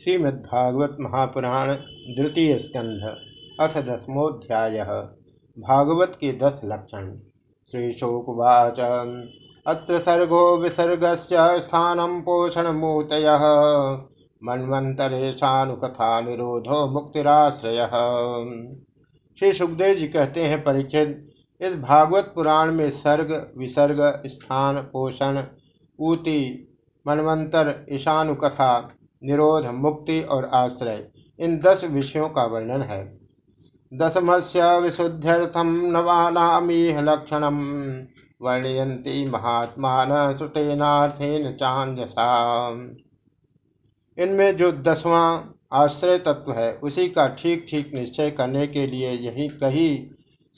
श्रीमद्भागवत महापुराण द्वितीय स्कंध अथ दसमोध्याय भागवत के दस लक्षण श्रीशोकवाच। अत्र सर्गो विसर्ग स्थान पोषण मूत मन्वंतरेशानुकथा निरोधो मुक्तिराश्रय। श्री सुखदेव जी कहते हैं परीक्षित इस भागवत पुराण में सर्ग, विसर्ग, स्थान, पोषण, ऊति मनवंतर ईशानुकथा निरोध, मुक्ति और आश्रय, इन दस विषयों का वर्णन है। दसमस्य विशुद्ध्यर्थम नवानामीह लक्षणम वर्णयंती महात्मा न श्रुतेनार्थेन चांजसा इनमें जो दसवां आश्रय तत्व है, उसी का ठीक ठीक निश्चय करने के लिए यही कहीं,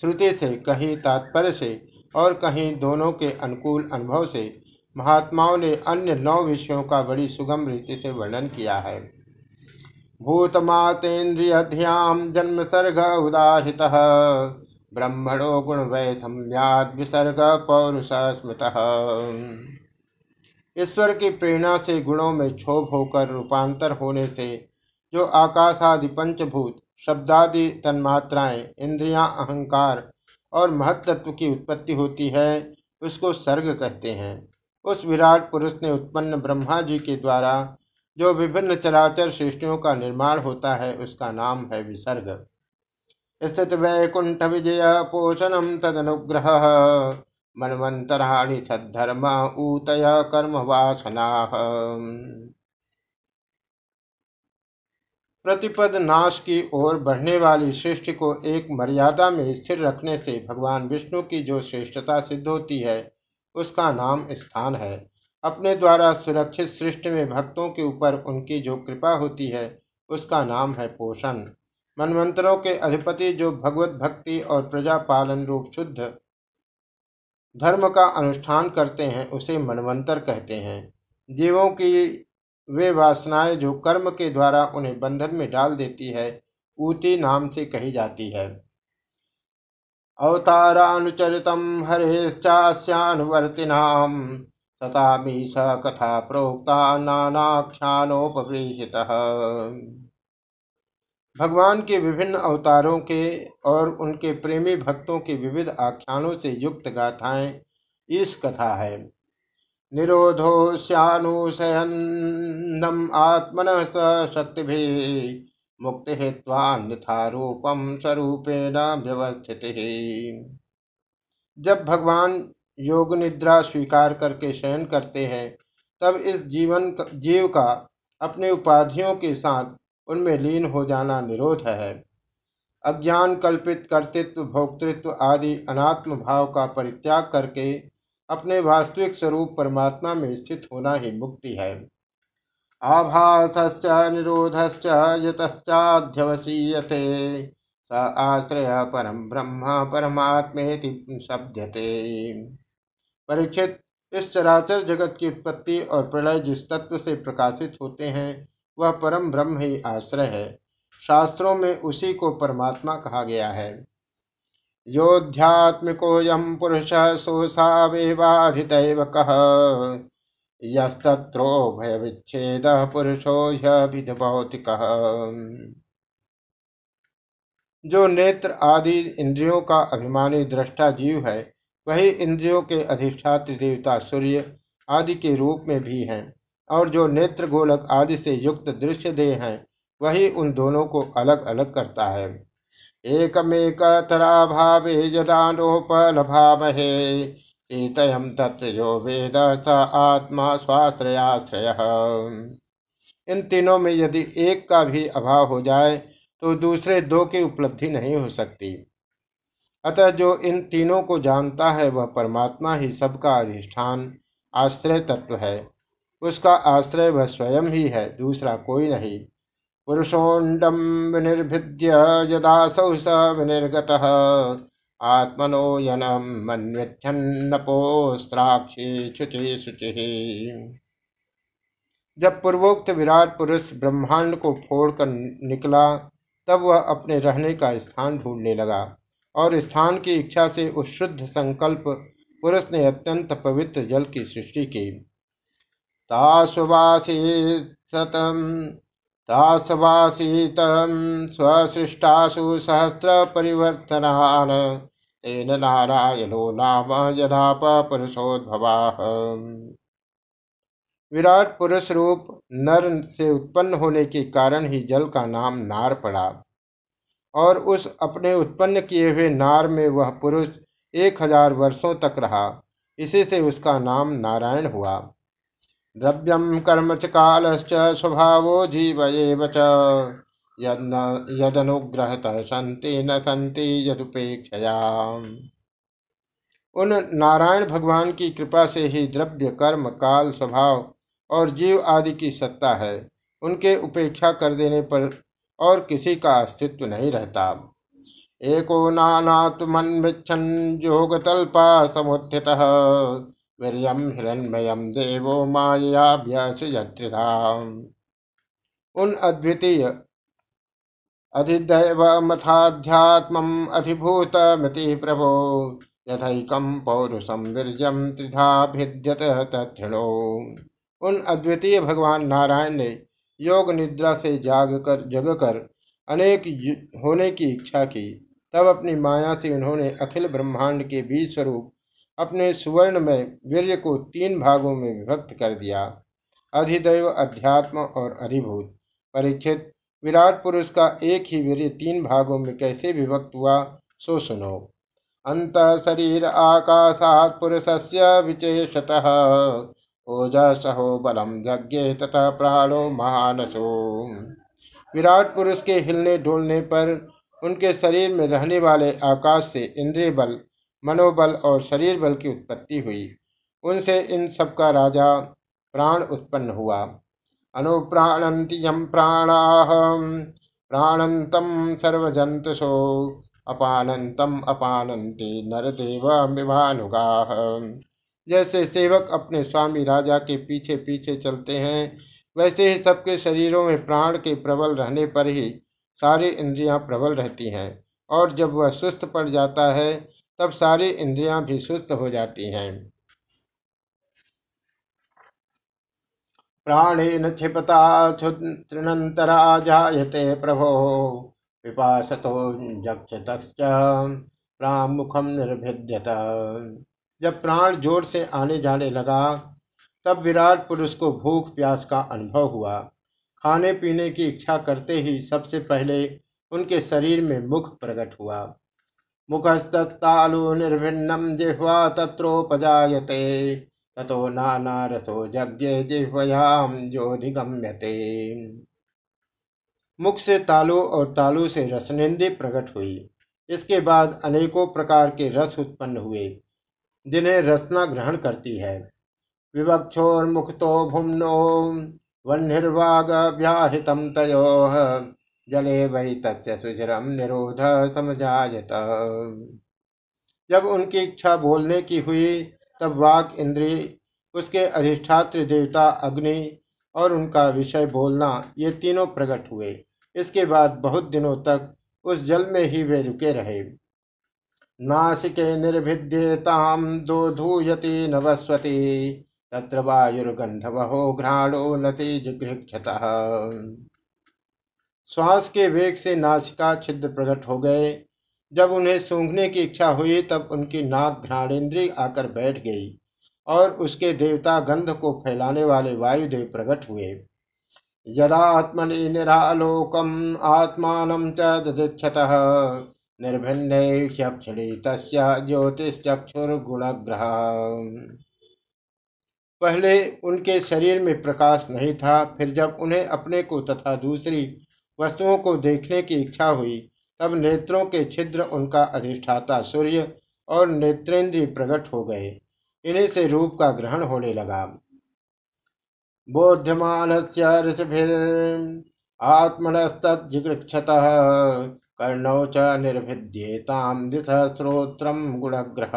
श्रुति से कहीं, तात्पर्य से और कहीं दोनों के अनुकूल अनुभव से महात्माओं ने अन्य नौ विषयों का बड़ी सुगम रीति से वर्णन किया है। भूतमातेन्द्रियध्याम जन्म सर्ग उदाहृत, ब्रह्मणो गुण वै सम्याद विसर्ग पौरुष स्मृत। ईश्वर की प्रेरणा से गुणों में क्षोभ होकर रूपांतर होने से जो आकाश आदि पंचभूत, शब्दादि तन्मात्राएँ, इंद्रियाँ, अहंकार और महत्त्व की उत्पत्ति होती है, उसको सर्ग कहते हैं। उस विराट पुरुष ने उत्पन्न ब्रह्मा जी के द्वारा जो विभिन्न चराचर सृष्टियों का निर्माण होता है, उसका नाम है विसर्ग। स्थित वैकुंठ विजय पोषणम तद अनुग्रह मनवंतराणी सद्धर्म ऊतय कर्म वासना प्रतिपद नाश की ओर बढ़ने वाली सृष्टि को एक मर्यादा में स्थिर रखने से भगवान विष्णु की जो श्रेष्ठता सिद्ध होती है उसका नाम स्थान है। अपने द्वारा सुरक्षित सृष्टि में भक्तों के ऊपर उनकी जो कृपा होती है, उसका नाम है पोषण। मनवंतरों के अधिपति जो भगवत भक्ति और प्रजा पालन रूप शुद्ध धर्म का अनुष्ठान करते हैं, उसे मनवंतर कहते हैं। जीवों की वे वासनाएँ जो कर्म के द्वारा उन्हें बंधन में डाल देती है, ऊती नाम से कही जाती है। अवतारानुचरितं हरेश्चास्यानुवर्तिनां सतामी स कथा प्रोक्ता नानाख्यानोपवृहितः भगवान के विभिन्न अवतारों के और उनके प्रेमी भक्तों के विविध आख्यानों से युक्त गाथाएँ इस कथा है। निरोधो श्यानुशयनम आत्मन स शक्ति मुक्ति हेत्वान्यथा रूपम स्वरूपेण व्यवस्थित। जब भगवान योग निद्रा स्वीकार करके शयन करते हैं, तब इस जीवन जीव का अपने उपाधियों के साथ उनमें लीन हो जाना निरोध है। अज्ञान, कल्पित, कर्तृत्व, भोक्तृत्व आदि अनात्म भाव का परित्याग करके अपने वास्तविक स्वरूप परमात्मा में स्थित होना ही मुक्ति है। आभासश्च, निरोधश्च, यतश्चाध्यवसीयते। स आश्रय परम ब्रह्म, परमात्मेति शब्दते परीक्षित, इस चराचर जगत की उत्पत्ति और प्रलय जिस तत्व से प्रकाशित होते हैं, वह परम ब्रह्म ही आश्रय है। शास्त्रों में उसी को परमात्मा कहा गया है। योध्यात्मिको यम पुरुष सोसा वेवाधित कह यस्तत्रो भय विच्छेद पुरुषो यद भौतिक जो नेत्र आदि इंद्रियों का अभिमानी दृष्टा जीव है, वही इंद्रियों के अधिष्ठात्र देवता सूर्य आदि के रूप में भी हैं। और जो नेत्र गोलक आदि से युक्त दृश्य देह हैं, वही उन दोनों को अलग अलग करता है। एकमेक तराभावे यदानोपलभामहे। एतयम तत्र जो वेद स आत्मा स्वाश्रयाश्रय। इन तीनों में यदि एक का भी अभाव हो जाए तो दूसरे दो की उपलब्धि नहीं हो सकती। अतः जो इन तीनों को जानता है, वह परमात्मा ही सबका अधिष्ठान, आश्रय तत्व है। उसका आश्रय वह स्वयं ही है, दूसरा कोई नहीं। पुरुषोंडम विनिर्भिद्य यदासौ स विनिर्गत। आत्मनो यनम मन्यच्छन्नपोस्त्राक्षी शुचि शुचि। जब पूर्वोक्त विराट पुरुष ब्रह्मांड को फोड़कर निकला, तब वह अपने रहने का स्थान ढूँढने लगा और स्थान की इच्छा से उस शुद्ध संकल्प पुरुष ने अत्यंत पवित्र जल की सृष्टि की। ताशुवासी सतम तासवासीत स्वसृष्टासु सहस्र परिवर्तनान तेन नारायणो नाम यदा पुरुषोद्भवा विराट पुरुष रूप नर से उत्पन्न होने के कारण ही जल का नाम नार पड़ा और उस अपने उत्पन्न किए हुए नार में वह पुरुष एक हज़ार वर्षों तक रहा। इसी से उसका नाम नारायण हुआ। द्रव्यम कर्म च कालश्च स्वभाव जीव यदनुग्रहत संति न संति यदुपेक्षया। उन नारायण भगवान की कृपा से ही द्रव्य, कर्म, काल, स्वभाव और जीव आदि की सत्ता है। उनके उपेक्षा कर देने पर और किसी का अस्तित्व नहीं रहता। एको नानात्मन्विच्छन् योगतल्पा समुत्थित। वीर्यम हिरण्मयम देवो मायाभ्यसृजत्रिधा उन अद्वितीय अधिदैवमथाध्यात्मम् अधिभूतमिति प्रभो यथैकं पौरुषम वीर्यम त्रिधा भिद्यत तृणो उन अद्वितीय भगवान नारायण ने योग निद्रा से जागकर, जगकर अनेक होने की इच्छा की। तब अपनी माया से उन्होंने अखिल ब्रह्मांड के बीज स्वरूप अपने सुवर्ण में वीर्य को तीन भागों में विभक्त कर दिया। अधिदैव, अध्यात्म और अधिभूत। परीक्षित विराट पुरुष का एक ही वीर तीन भागों में कैसे विभक्त हुआ, सो सुनो। अंत शरीर आकाशात पुरुष से विचेषतः ओजसहो बलम यज्ञ तथा प्राणो महानसो विराट पुरुष के हिलने डोलने पर उनके शरीर में रहने वाले आकाश से इंद्रिय बल, मनोबल और शरीर बल की उत्पत्ति हुई। उनसे इन सब का राजा प्राण उत्पन्न हुआ। अनुप्राणंतियम प्राणाह प्राणंतम सर्वजंतुषो अपानंतम अपानंती नरदेव विभानुगा। जैसे सेवक अपने स्वामी राजा के पीछे पीछे चलते हैं, वैसे ही सबके शरीरों में प्राण के प्रबल रहने पर ही सारी इंद्रियाँ प्रबल रहती हैं, और जब वह सुस्त पड़ जाता है, तब सारी इंद्रियाँ भी सुस्त हो जाती हैं। प्राणेन क्षिपता तृणंतरा जायते प्रभो विपासतो मुखम निर्भिद्यत। जब प्राण ज़ोर से आने जाने लगा, तब विराट पुरुष को भूख प्यास का अनुभव हुआ। खाने पीने की इच्छा करते ही सबसे पहले उनके शरीर में मुख प्रकट हुआ। मुखस्तत्तालु निर्भिन्नम जिह्वा तत्रोपजायते। ततो नाना रसो यज्ञ जिह्वयाम ज्योधिगम्यते मुख से तालु और तालु से रसनिंदी प्रकट हुई। इसके बाद अनेकों प्रकार के रस उत्पन्न हुए। जिन्हें रसना ग्रहण करती है। विवक्षोर्मुखतो भुम्नो वह्निर्वागव्याहृतं तयोः जले वही तस्य सुचिरम निरोध समझायत जब उनकी इच्छा बोलने की हुई तब वाक इंद्री उसके अधिष्ठात्र देवता अग्नि और उनका विषय बोलना, ये तीनों प्रकट हुए। इसके बाद बहुत दिनों तक उस जल में ही वे रुके रहे। नासिके निर्भिद्येताम दो धूयती नवस्वती, तत्र वायुर्गंधवहो घ्राणो नति जिघृक्षत। श्वास के वेग से नासिका छिद्र प्रकट हो गए। जब उन्हें सूंघने की इच्छा हुई, तब उनकी नाक घ्राणेन्द्रीय आकर बैठ गई और उसके देवता गंध को फैलाने वाले वायुदेव प्रकट हुए। यदात्मनि निरालोकम आत्मान चीक्षत निर्भिन्न क्षिणी तस्य ज्योतिषचक्षुर्गुणग्रह पहले उनके शरीर में प्रकाश नहीं था, फिर जब उन्हें अपने को तथा दूसरी वस्तुओं को देखने की इच्छा हुई तब नेत्रों के छिद्र उनका अधिष्ठाता सूर्य और नेत्रेंद्रिय प्रकट हो गए। इन्हीं से रूप का ग्रहण होने लगा। बोध्यमान आत्मनस्तजिगृक्षत कर्णौ च निर्भिद्येताम दिश गुणग्रह।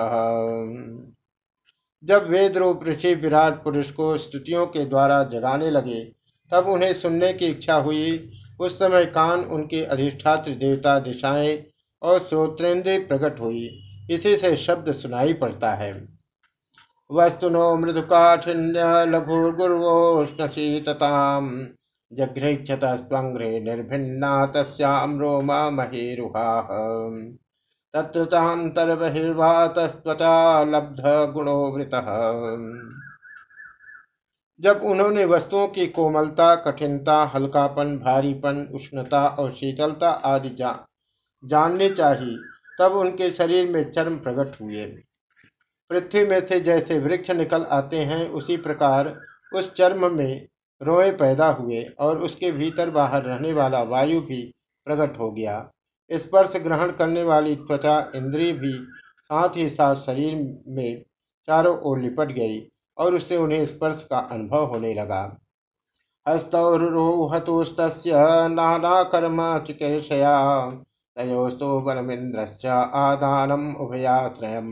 जब वेद रूप ऋषि विराट पुरुष को स्तुतियों के द्वारा जगाने लगे, तब उन्हें सुनने की इच्छा हुई उस समय कान उनके अधिष्ठात्र देवता दिशाएँ और श्रोत्रेंद्र प्रकट हुई। इसी से शब्द सुनाई पड़ता है। वस्तुनो मृदु काठिन्य लघु गुर्वोष्ण शीतताम जघ्रेक्षत स्पङ्घ्रे निर्भिन्ना रोमा महीरुहाः। तत्र चान्तर्बहिर्वातस्त्वचा लब्ध गुणोवृतः जब उन्होंने वस्तुओं की कोमलता कठिनता हल्कापन भारीपन उष्णता और शीतलता आदि जा, जाननी चाहिए तब उनके शरीर में चर्म प्रकट हुए। पृथ्वी में से जैसे वृक्ष निकल आते हैं उसी प्रकार उस चर्म में रोए पैदा हुए और उसके भीतर बाहर रहने वाला वायु भी प्रकट हो गया। स्पर्श ग्रहण करने वाली त्वचा इंद्रिय भी साथ ही साथ शरीर में चारों ओर लिपट गई। और उससे उन्हें स्पर्श का अनुभव होने लगा। हस्तौरोहतुस्त नाना कर्म चिकीर्षया तयोस्तु वनमिंद्रश्च आदानम उभयाश्रयम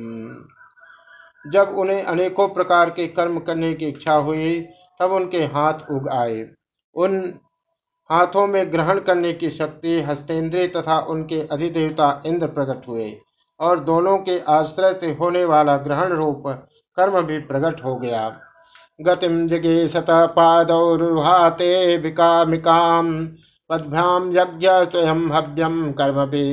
जब उन्हें अनेकों प्रकार के कर्म करने की इच्छा हुई, तब उनके हाथ उग आए। उन हाथों में ग्रहण करने की शक्ति, हस्तेंद्रिय तथा उनके अधिदेवता इंद्र प्रकट हुए और दोनों के आश्रय से होने वाला ग्रहण रूप कर्म भी प्रकट हो गया। गतिम जगे सत पादौरुहाते विकामिकाम पदभ्याम यज्ञ स्वयं हव्यम कर्म भी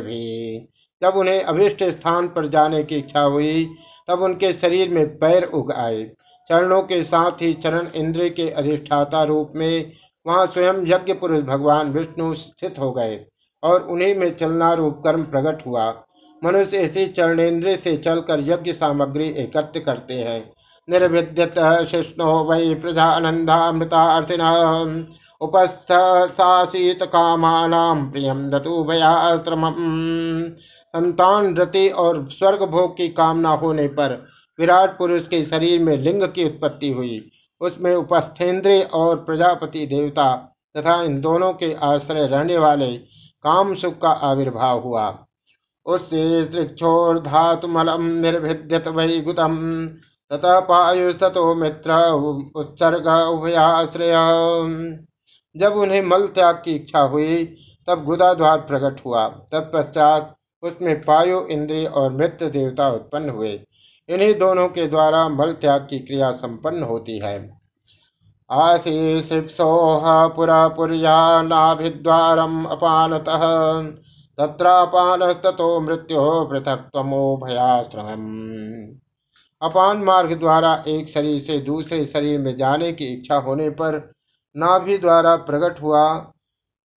भी जब उन्हें अभिष्ट स्थान पर जाने की इच्छा हुई, तब उनके शरीर में पैर उग आए। चरणों के साथ ही चरण इंद्र के अधिष्ठाता रूप में वहाँ स्वयं यज्ञ पुरुष भगवान विष्णु स्थित हो गए और उन्हीं में चलना रूप कर्म प्रकट हुआ। मनुष्य इसी चरणेन्द्र से चलकर यज्ञ सामग्री एकत्र करते हैं। निर्विद्यत शिष्णु वै प्रजानंदामृतार्थिन उपस्थासीत कामानाम प्रियम दतु भयाश्रम संतान रति और स्वर्ग भोग की कामना होने पर विराट पुरुष के शरीर में लिंग की उत्पत्ति हुई। उसमें उपस्थेंद्र और प्रजापति देवता तथा इन दोनों के आश्रय रहने वाले काम सुख का आविर्भाव हुआ। उससे धातुमलम निर्भिद्यत गुतम तथा पायुस्तो मित्र उत्सर्ग उभयाश्रय। जब उन्हें मल त्याग की इच्छा हुई, तब गुदा द्वार प्रकट हुआ। तत्पश्चात उसमें पायु, इंद्रिय और मित्र देवता उत्पन्न हुए। इन्हीं दोनों के द्वारा मल त्याग की क्रिया संपन्न होती है। आशीषोह पुरा पुर्या नाभिद्वारम अपानतः। तत्रापानस्तो मृत्यो पृथक तमो भयाश्रम अपान मार्ग द्वारा एक शरीर से दूसरे शरीर में जाने की इच्छा होने पर नाभि द्वारा प्रकट हुआ,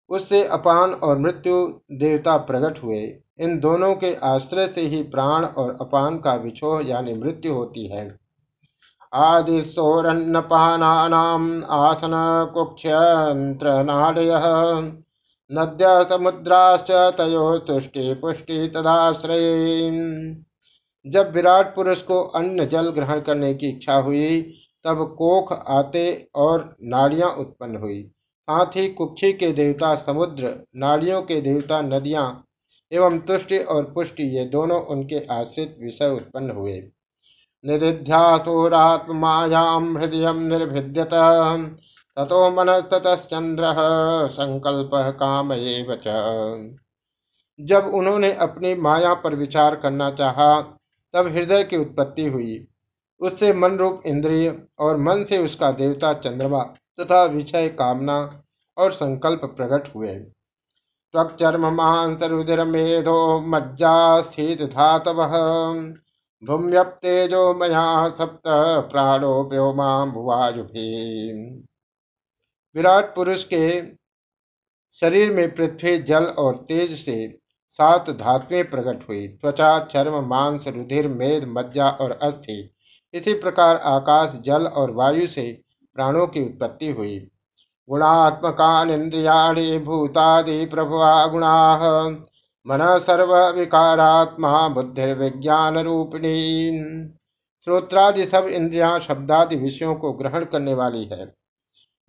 उससे अपान और मृत्यु देवता प्रकट हुए। इन दोनों के आश्रय से ही प्राण और अपान का विछोह यानी मृत्यु होती है। आदि सोरन्नपानाम आसन कुक्षयंत्रनाडय नद्य समुद्राश्च तयो तुष्टि पुष्टि तदाश्रय जब विराट पुरुष को अन्न जल ग्रहण करने की इच्छा हुई, तब कोख, आते और नाड़ियाँ उत्पन्न हुई। साथ ही कुक्षी के देवता, समुद्र, नाड़ियों के देवता, नदियाँ एवं तुष्टि और पुष्टि, ये दोनों उनके आश्रित विषय उत्पन्न हुए। निधिध्यासोरात्मायाम हृदय निर्भिद्यत। ततो मनस्ततश्चंद्र संकल्प काम जब उन्होंने अपनी माया पर विचार करना चाहा, तब हृदय की उत्पत्ति हुई। उससे मन रूप इंद्रिय और मन से उसका देवता चंद्रमा तथा विषय कामना और संकल्प प्रकट हुए। त्वक्चर्म मांस रुदिर मेधो मज्जा स्थित धातव। भूम्यप्तेजो मया सप्त प्राणो व्योमा भुवायु विराट पुरुष के शरीर में पृथ्वी, जल और तेज से सात धातुएँ प्रकट हुई। त्वचा, चर्म, मांस, रुधिर, मेद, मज्जा और अस्थि। इसी प्रकार आकाश, जल और वायु से प्राणों की उत्पत्ति हुई। गुणात्मकानिन्द्रियाणि भूतादि प्रभुआ गुणा मन सर्व विकारात्मा बुद्धिर्विज्ञान रूपिणी। श्रोत्रादि सब इंद्रिया, शब्दादि विषयों को ग्रहण करने वाली है।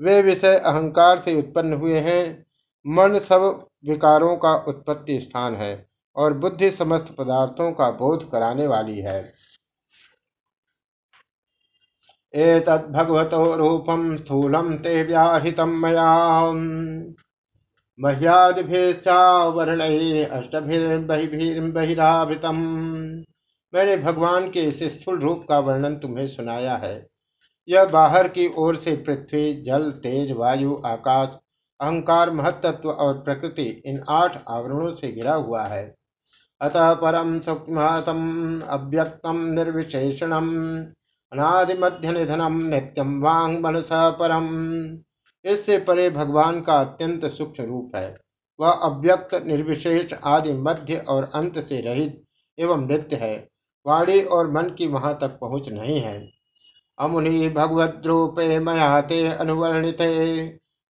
वे विषय अहंकार से उत्पन्न हुए हैं। मन सब विकारों का उत्पत्ति स्थान है और बुद्धि समस्त पदार्थों का बोध कराने वाली है। एतद्भगवतो रूपं स्थूलं ते व्याहृतं मया। मह्यादिभिश्चावर्णैः अष्टभिर्बहिर्बहिरावृतम् मैंने भगवान के इस स्थूल रूप का वर्णन तुम्हें सुनाया है। यह बाहर की ओर से पृथ्वी, जल, तेज, वायु, आकाश, अहंकार, महत्त्व और प्रकृति इन आठ आवरणों से घिरा हुआ है। अतः परम सूक्ष्मतम अव्यक्तम निर्विशेषणम अनादिमध्य निधनम नित्यम वांग मनस परम। इससे परे भगवान का अत्यंत सूक्ष्म रूप है। वह अव्यक्त, निर्विशेष, आदि मध्य और अंत से रहित एवं नित्य है। वाणी और मन की वहाँ तक पहुँच नहीं है। अमुनि भगवद्रूपे मया ते अनुवर्णिते।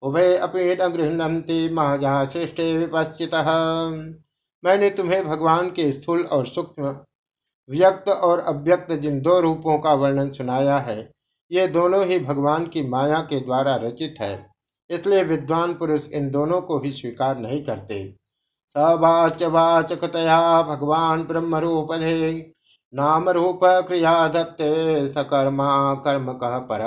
उभय अपे न गृहती महाजा सृष्टि विपस्थित मैंने तुम्हें भगवान के स्थूल और सूक्ष्म, व्यक्त और अव्यक्त जिन दो रूपों का वर्णन सुनाया है, ये दोनों ही भगवान की माया के द्वारा रचित है। इसलिए विद्वान पुरुष इन दोनों को ही स्वीकार नहीं करते। सवाच वाचकतया भगवान ब्रह्म रूप नाम रूप क्रिया दत्ते सकर्मा कर्म कह पर।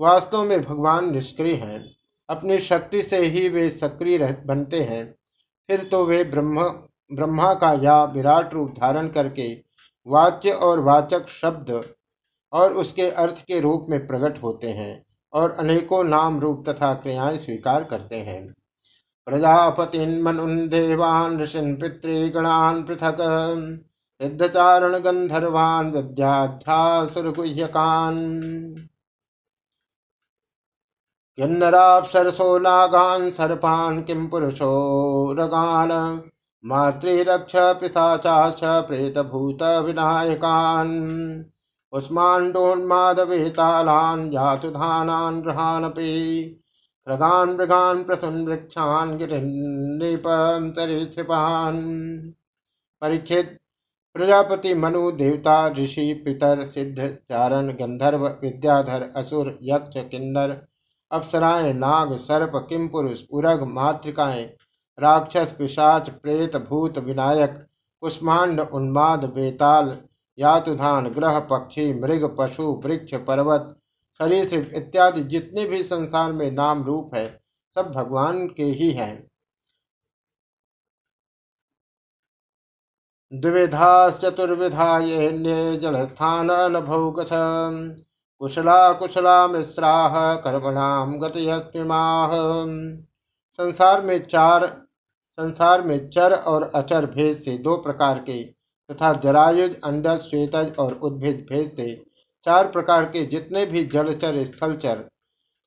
वास्तव में भगवान निष्क्रिय हैं। अपनी शक्ति से ही वे सक्रिय बनते हैं। फिर तो वे ब्रह्म, ब्रह्मा का या विराट रूप धारण करके वाच्य और वाचक शब्द और उसके अर्थ के रूप में प्रकट होते हैं और अनेकों नाम रूप तथा क्रियाएँ स्वीकार करते हैं। प्रजापतिन मनुन देवान ऋषिन पितृगणान पृथक। सिद्धचारण गंधर्वान विद्याध्रासुरगुह्यकान। किन्नराप्सरसो नागान सर्पान किम पुरुषो रगान। मातृरक्ष पिशाचाश्च प्रेतभूत विनायकान् उस्माण्डोन्मादवेतालान् जातुधानान् ग्रहानपि खगान् मृगान् प्रसून् वृक्षान् गिरिन्नृपं परीक्षित प्रजापति मनु देवता ऋषि पितर सिद्ध चारण गंधर्व विद्याधर असुर यक्ष किन्नर अप्सराएँ नाग सर्प किम पुरुष उरग मातृकाएँ राक्षस पिशाच प्रेत भूत विनायक कुष्मांड उन्माद बेताल यातुधान ग्रह पक्षी मृग पशु वृक्ष पर्वत सरीसृप इत्यादि जितने भी संसार में नाम रूप है, सब भगवान के ही हैं। द्विविधा ये जलस्थान नभौकस कुशला कुशला मिश्राह कर्मणाम गतयस्मिमाह संसार में चार, संसार में चर और अचर भेद से दो प्रकार के तथा जरायुज, अंडज, श्वेतज और उद्भिद भेद से चार प्रकार के जितने भी जलचर स्थलचर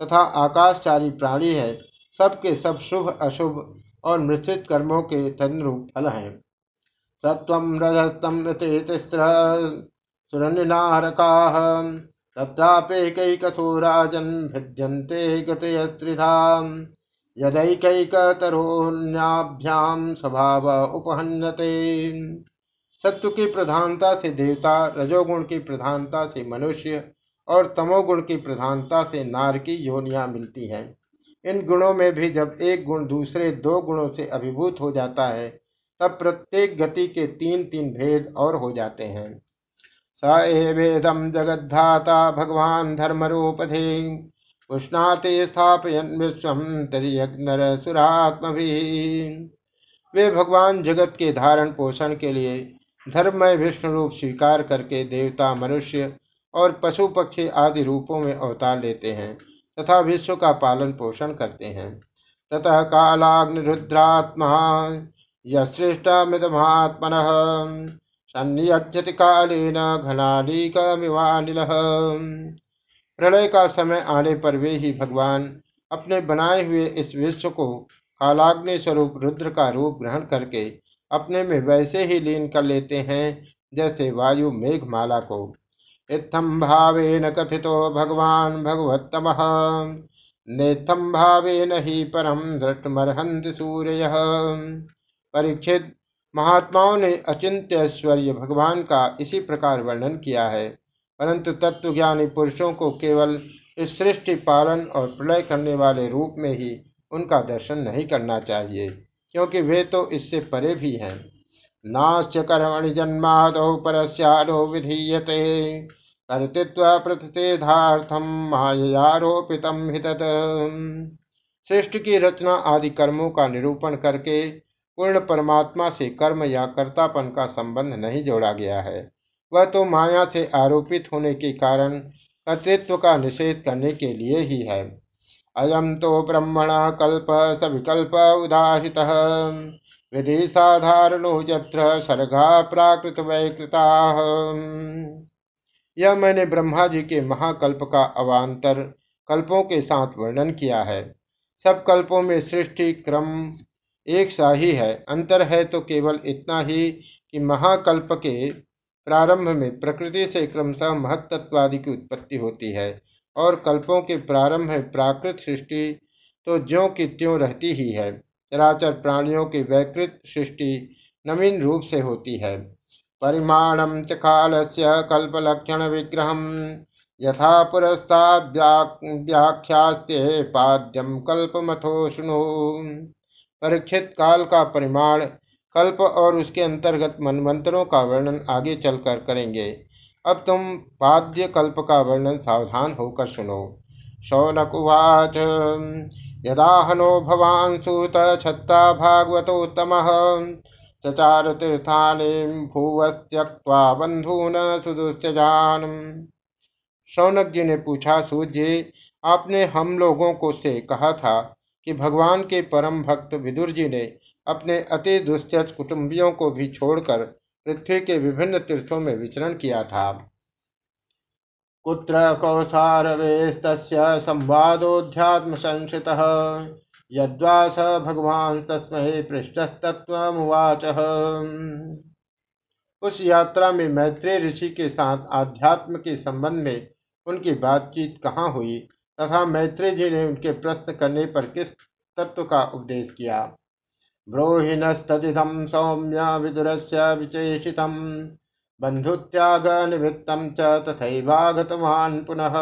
तथा आकाशचारी प्राणी है, सबके सब शुभ, अशुभ और मिश्रित कर्मों के तनुरूप फल हैं। सत्व रजस्तम तिस्र सुरनिनारका राजन् स्वभाव उपहन्यते सत्व की प्रधानता से देवता, रजोगुण की प्रधानता से मनुष्य और तमोगुण की प्रधानता से नार की योनिया मिलती हैं। इन गुणों में भी जब एक गुण दूसरे दो गुणों से अभिभूत हो जाता है, तब प्रत्येक गति के तीन तीन भेद और हो जाते हैं। स एवेदम जगद्धाता भगवान धर्म रूपधे उष्णाते स्थापयन विश्व सुरात्म भी वे भगवान जगत के धारण पोषण के लिए धर्ममय विष्णु रूप स्वीकार करके देवता, मनुष्य और पशु पक्षी आदि रूपों में अवतार लेते हैं तथा विश्व का पालन पोषण करते हैं। ततः कालाग्निरुद्रात्मा यश्रेष्ठमिदमात्मन संयजति कालेन घनालीकमिवानिल प्रलय का समय आने पर वे ही भगवान अपने बनाए हुए इस विश्व को कालाग्नि स्वरूप रुद्र का रूप ग्रहण करके अपने में वैसे ही लीन कर लेते हैं, जैसे वायु मेघमाला को। इत्थम भावे न कथितो भगवान भगवत्तम। नेत्थम न ही परम दृष्टमर्हंत सूर्य। परीक्षित, महात्माओं ने अचिंत्य ऐश्वर्य भगवान का इसी प्रकार वर्णन किया है। परंतु तत्वज्ञानी पुरुषों को केवल इस सृष्टि, पालन और प्रलय करने वाले रूप में ही उनका दर्शन नहीं करना चाहिए। क्योंकि वे तो इससे परे भी हैं। नाश्च कर्मणि जन्मादो परस्यादो विधीयते। कर्तृत्व प्रतिषेधार्थम मायारोपितम हित सृष्टि की रचना आदि कर्मों का निरूपण करके पूर्ण परमात्मा से कर्म या कर्तापन का संबंध नहीं जोड़ा गया है। वह तो माया से आरोपित होने के कारण कर्तृत्व का निषेध करने के लिए ही है। अयम तो ब्रह्मण कल्प सविकल्प उदाहृत विधि साधारणो सर्गा प्राकृत वैकृता यह मैंने ब्रह्मा जी के महाकल्प का अवान्तर कल्पों के साथ वर्णन किया है। सब कल्पों में सृष्टि क्रम एक सा ही है। अंतर है तो केवल इतना ही कि महाकल्प के प्रारंभ में प्रकृति से क्रमशः महत्त्वादि की उत्पत्ति होती है। और कल्पों के प्रारंभ में प्राकृत सृष्टि तो ज्यो की त्यों रहती ही है। चराचर प्राणियों की वैकृत सृष्टि नवीन रूप से होती है। परिमाणम च काल से कल्पलक्षण विग्रह, यथा पुरस्ताव्याख्यास्ये पाद्यम कल्पमथो शुणु। परीक्षित काल का परिमाण कल्प और उसके अंतर्गत मनमंत्रों का वर्णन आगे चलकर करेंगे। अब तुम पाद्य कल्प का वर्णन सावधान होकर सुनो। शौनक उवाच यदाहनो भवान सुत छत्ता भागवतोत्तम चचार तीर्थानि भूवस्त्यक्वा बंधून सुदुस्यजान शौनक जी ने पूछा सूर्य आपने हम लोगों को से कहा था कि भगवान के परम भक्त विदुर जी ने अपने अति दुस्त्यज कुटुंबियों को भी छोड़कर पृथ्वी के विभिन्न तीर्थों में विचरण किया था। कुत्र कौसारवेस्त संवादोध्यात्म संशित यद्वास भगवान तस्मय पृष्ठतत्वमुवाच उस यात्रा में मैत्रेय ऋषि के साथ आध्यात्म के संबंध में उनकी बातचीत कहाँ हुई, तथा मैत्री जी ने उनके प्रश्न करने पर किस तत्व का उपदेश किया? ब्रोहिणस्तदिदम सौम्य विचेषित बंधुत्याग निवृत्तम च तथैवागतवान पुनः।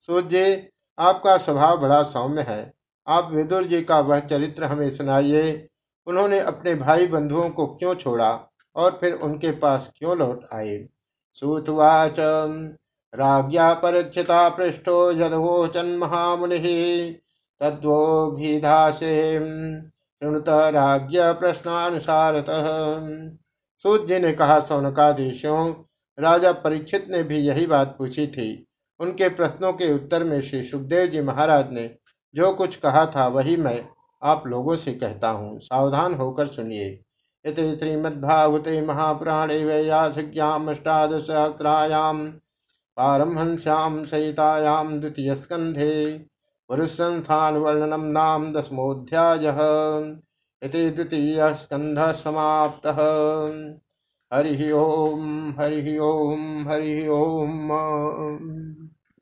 सूर्य आपका स्वभाव बड़ा सौम्य है। आप विदुर जी का वह चरित्र हमें सुनाइए। उन्होंने अपने भाई बंधुओं को क्यों छोड़ा और फिर उनके पास क्यों लौट आए? सूतवाच राज्ञा परीक्षिता पृष्ठो यदवोचन महामुनि तद्वोभिधासे शृणुत राज्य प्रश्नानुसारत सूत जी ने कहा, सौनकादिशों, राजा परीक्षित ने भी यही बात पूछी थी। उनके प्रश्नों के उत्तर में श्री सुखदेव जी महाराज ने जो कुछ कहा था, वही मैं आप लोगों से कहता हूँ। सावधान होकर सुनिए। इति श्रीमद्भागवते महापुराणे पारमहंस्यां सहितायां द्वितीयस्कन्धे। पुरुषसंस्थानवर्णनं नाम दसमोध्याय इति द्वितीय स्कंध समाप्त। हरि ओम हरि ओम हरि ओम्।